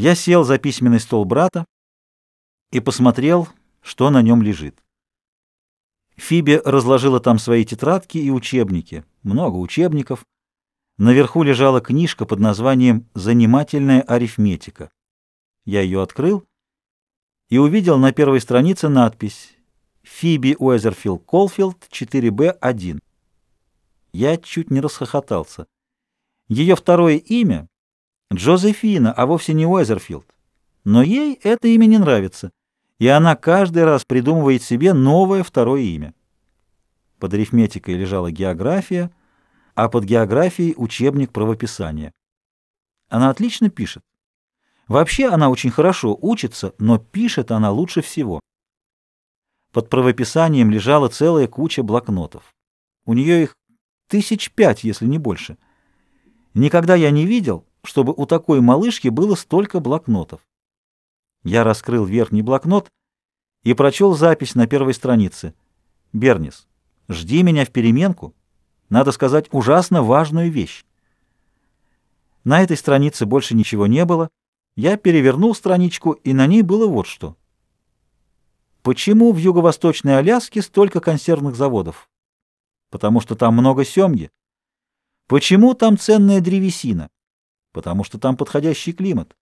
Я сел за письменный стол брата и посмотрел, что на нем лежит. Фиби разложила там свои тетрадки и учебники, много учебников. Наверху лежала книжка под названием «Занимательная арифметика». Я ее открыл и увидел на первой странице надпись «Фиби Уэзерфилд Колфилд, 4Б1». Я чуть не расхохотался. Ее второе имя — Джозефина, а вовсе не Уэзерфилд. Но ей это имя не нравится, и она каждый раз придумывает себе новое второе имя. Под арифметикой лежала география, а под географией — учебник правописания. Она отлично пишет. Вообще она очень хорошо учится, но пишет она лучше всего. Под правописанием лежала целая куча блокнотов. У нее их тысяч пять, если не больше. Никогда я не видел, чтобы у такой малышки было столько блокнотов. Я раскрыл верхний блокнот и прочел запись на первой странице. «Бернис, жди меня в переменку. Надо сказать ужасно важную вещь». На этой странице больше ничего не было. Я перевернул страничку, и на ней было вот что. Почему в юго-восточной Аляске столько консервных заводов? Потому что там много семги. Почему там ценная древесина? Потому что там подходящий климат.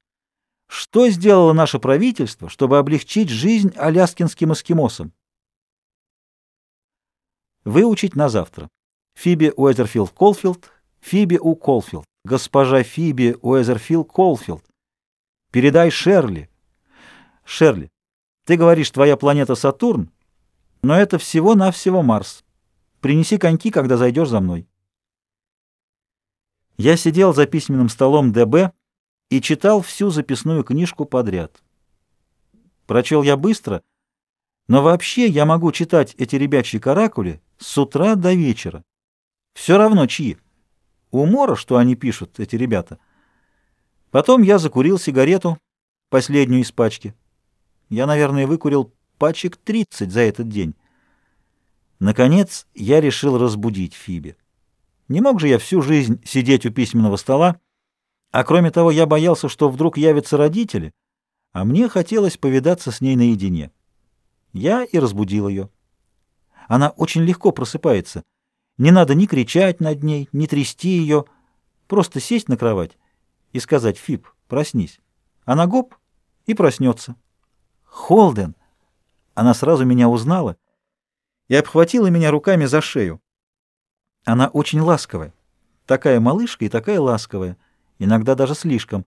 Что сделало наше правительство, чтобы облегчить жизнь аляскинским эскимосам? Выучить на завтра. Фиби Уэзерфилд Колфилд, Фиби У. Колфилд, госпожа Фиби Уэзерфилд Колфилд. Передай Шерли. Шерли, ты говоришь, твоя планета Сатурн, но это всего-навсего Марс. Принеси коньки, когда зайдешь за мной. Я сидел за письменным столом ДБ и читал всю записную книжку подряд. Прочел я быстро, но вообще я могу читать эти ребячьи каракули с утра до вечера. Все равно чьи. Умора, что они пишут, эти ребята. Потом я закурил сигарету, последнюю из пачки. Я, наверное, выкурил пачек 30 за этот день. Наконец я решил разбудить Фиби. Не мог же я всю жизнь сидеть у письменного стола, а кроме того, я боялся, что вдруг явятся родители, а мне хотелось повидаться с ней наедине. Я и разбудил ее. Она очень легко просыпается. Не надо ни кричать над ней, ни трясти ее, просто сесть на кровать и сказать «Фип, проснись». Она гоп и проснется. «Холден!» Она сразу меня узнала и обхватила меня руками за шею. Она очень ласковая, такая малышка и такая ласковая иногда даже слишком.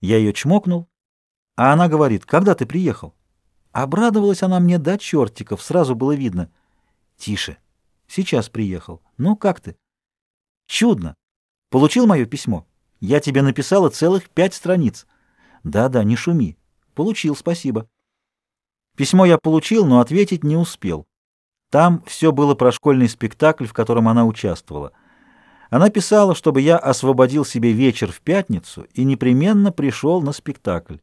Я ее чмокнул, а она говорит, когда ты приехал? Обрадовалась она мне до чертиков, сразу было видно. Тише, сейчас приехал. Ну, как ты? Чудно. Получил мое письмо? Я тебе написала целых пять страниц. Да-да, не шуми. Получил, спасибо. Письмо я получил, но ответить не успел. Там все было про школьный спектакль, в котором она участвовала — она писала, чтобы я освободил себе вечер в пятницу и непременно пришел на спектакль.